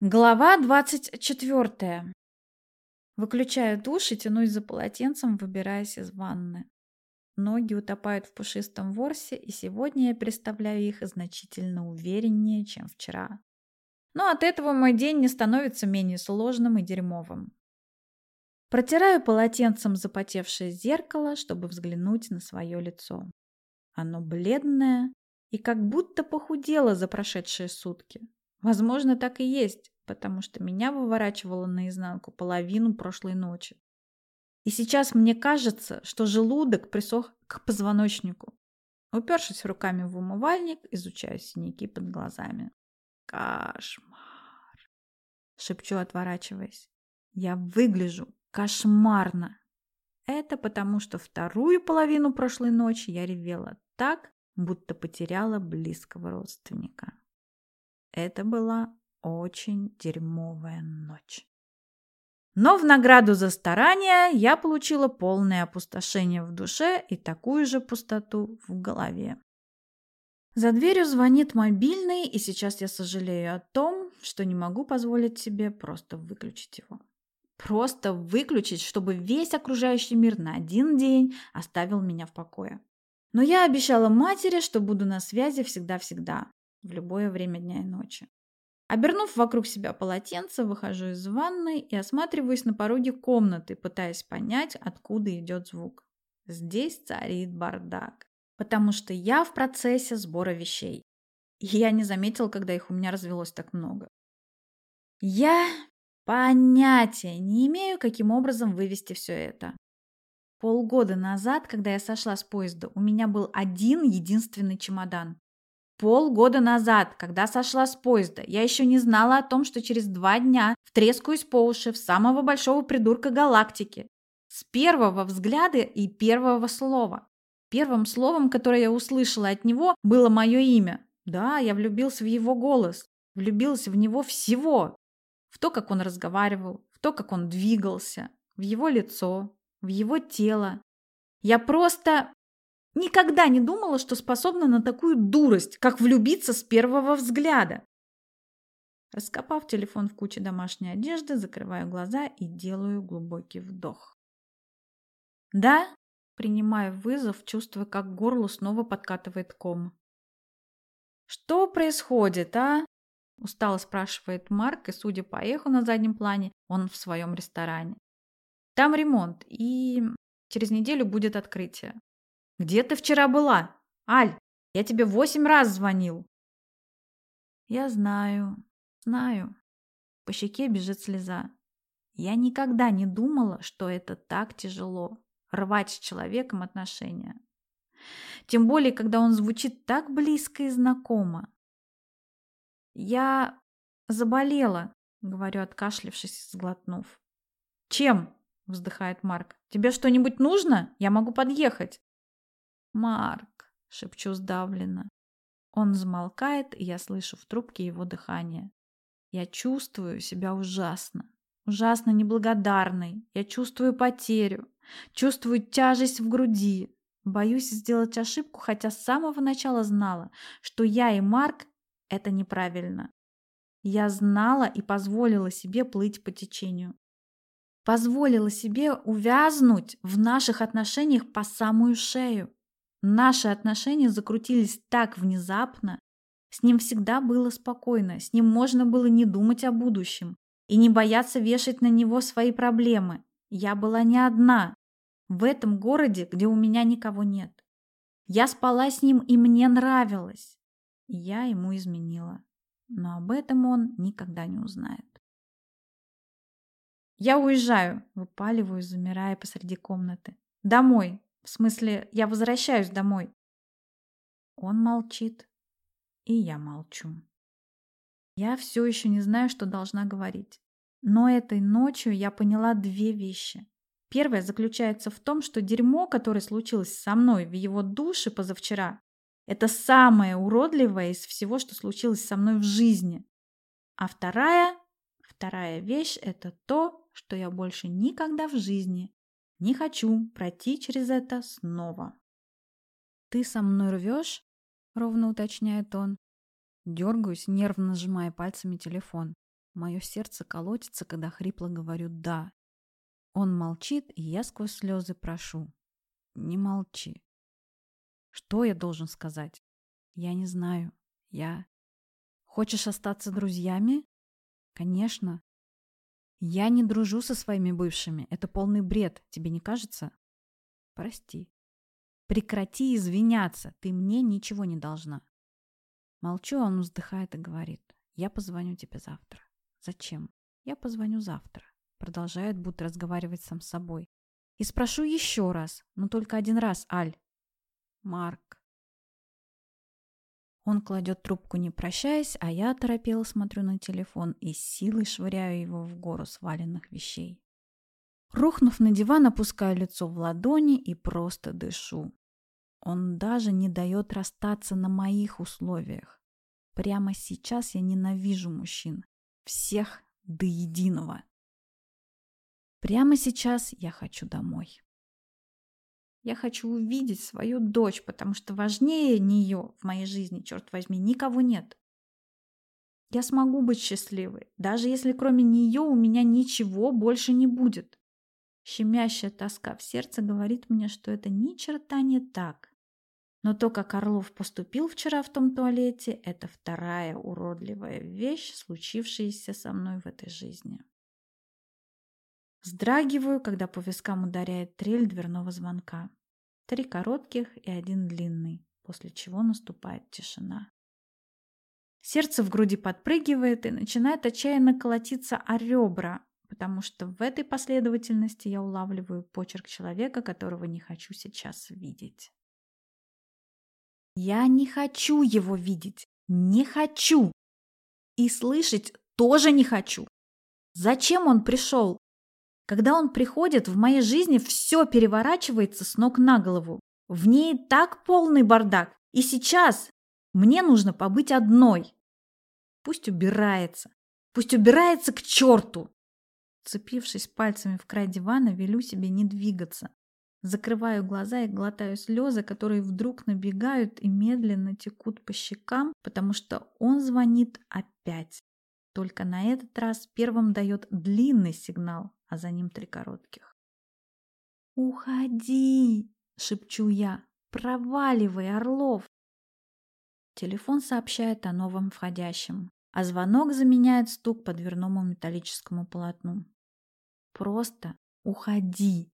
Глава двадцать четвертая. Выключаю душ и тянусь за полотенцем, выбираясь из ванны. Ноги утопают в пушистом ворсе, и сегодня я представляю их значительно увереннее, чем вчера. Но от этого мой день не становится менее сложным и дерьмовым. Протираю полотенцем запотевшее зеркало, чтобы взглянуть на свое лицо. Оно бледное и как будто похудело за прошедшие сутки. Возможно, так и есть, потому что меня выворачивало наизнанку половину прошлой ночи. И сейчас мне кажется, что желудок присох к позвоночнику. Упершись руками в умывальник, изучаю синяки под глазами. Кошмар. Шепчу, отворачиваясь. Я выгляжу кошмарно. Это потому, что вторую половину прошлой ночи я ревела так, будто потеряла близкого родственника. Это была очень дерьмовая ночь. Но в награду за старания я получила полное опустошение в душе и такую же пустоту в голове. За дверью звонит мобильный, и сейчас я сожалею о том, что не могу позволить себе просто выключить его. Просто выключить, чтобы весь окружающий мир на один день оставил меня в покое. Но я обещала матери, что буду на связи всегда-всегда в любое время дня и ночи. Обернув вокруг себя полотенце, выхожу из ванной и осматриваюсь на пороге комнаты, пытаясь понять, откуда идет звук. Здесь царит бардак, потому что я в процессе сбора вещей. И я не заметила, когда их у меня развелось так много. Я понятия не имею, каким образом вывести все это. Полгода назад, когда я сошла с поезда, у меня был один единственный чемодан. Полгода назад, когда сошла с поезда, я еще не знала о том, что через два дня втрескаюсь по уши в самого большого придурка галактики. С первого взгляда и первого слова. Первым словом, которое я услышала от него, было мое имя. Да, я влюбился в его голос. Влюбился в него всего. В то, как он разговаривал, в то, как он двигался, в его лицо, в его тело. Я просто Никогда не думала, что способна на такую дурость, как влюбиться с первого взгляда. Раскопав телефон в куче домашней одежды, закрываю глаза и делаю глубокий вдох. «Да?» – принимаю вызов, чувствуя, как горло снова подкатывает ком. «Что происходит, а?» – устало спрашивает Марк, и, судя по эху на заднем плане, он в своем ресторане. «Там ремонт, и через неделю будет открытие. Где ты вчера была? Аль, я тебе восемь раз звонил. Я знаю, знаю. По щеке бежит слеза. Я никогда не думала, что это так тяжело рвать с человеком отношения. Тем более, когда он звучит так близко и знакомо. Я заболела, говорю, откашлившись, сглотнув. Чем? вздыхает Марк. Тебе что-нибудь нужно? Я могу подъехать. «Марк!» — шепчу сдавленно. Он замолкает, и я слышу в трубке его дыхание. Я чувствую себя ужасно, ужасно неблагодарной. Я чувствую потерю, чувствую тяжесть в груди. Боюсь сделать ошибку, хотя с самого начала знала, что я и Марк — это неправильно. Я знала и позволила себе плыть по течению. Позволила себе увязнуть в наших отношениях по самую шею. Наши отношения закрутились так внезапно. С ним всегда было спокойно, с ним можно было не думать о будущем и не бояться вешать на него свои проблемы. Я была не одна в этом городе, где у меня никого нет. Я спала с ним, и мне нравилось. Я ему изменила. Но об этом он никогда не узнает. Я уезжаю, выпаливаю, замирая посреди комнаты. Домой, в смысле, я возвращаюсь домой. Он молчит, и я молчу. Я все еще не знаю, что должна говорить. Но этой ночью я поняла две вещи. Первая заключается в том, что дерьмо, которое случилось со мной в его душе позавчера, это самое уродливое из всего, что случилось со мной в жизни. А вторая, вторая вещь – это то, что я больше никогда в жизни не хочу пройти через это снова. «Ты со мной рвешь?» — ровно уточняет он. Дергаюсь, нервно сжимая пальцами телефон. Мое сердце колотится, когда хрипло говорю «да». Он молчит, и я сквозь слезы прошу. Не молчи. Что я должен сказать? Я не знаю. Я... Хочешь остаться друзьями? Конечно. Я не дружу со своими бывшими. Это полный бред, тебе не кажется? Прости. Прекрати извиняться. Ты мне ничего не должна. Молчу, он вздыхает и говорит. Я позвоню тебе завтра. Зачем? Я позвоню завтра. Продолжает, будто разговаривать сам с собой. И спрошу еще раз, но только один раз, Аль. Марк. Он кладет трубку, не прощаясь, а я торопела смотрю на телефон и силой швыряю его в гору сваленных вещей. Рухнув на диван, опускаю лицо в ладони и просто дышу. Он даже не дает расстаться на моих условиях. Прямо сейчас я ненавижу мужчин. Всех до единого. Прямо сейчас я хочу домой. Я хочу увидеть свою дочь, потому что важнее нее в моей жизни, черт возьми, никого нет. Я смогу быть счастливой, даже если кроме нее у меня ничего больше не будет. Щемящая тоска в сердце говорит мне, что это ни черта не так. Но то, как Орлов поступил вчера в том туалете, это вторая уродливая вещь, случившаяся со мной в этой жизни. Вздрагиваю, когда по вискам ударяет трель дверного звонка. Три коротких и один длинный, после чего наступает тишина. Сердце в груди подпрыгивает и начинает отчаянно колотиться о ребра, потому что в этой последовательности я улавливаю почерк человека, которого не хочу сейчас видеть. Я не хочу его видеть. Не хочу. И слышать тоже не хочу. Зачем он пришел? Когда он приходит, в моей жизни все переворачивается с ног на голову. В ней так полный бардак. И сейчас мне нужно побыть одной. Пусть убирается. Пусть убирается к черту. Цепившись пальцами в край дивана, велю себе не двигаться. Закрываю глаза и глотаю слезы, которые вдруг набегают и медленно текут по щекам, потому что он звонит опять. Только на этот раз первым дает длинный сигнал, а за ним три коротких. «Уходи!» — шепчу я. «Проваливай, Орлов!» Телефон сообщает о новом входящем, а звонок заменяет стук по дверному металлическому полотну. Просто уходи.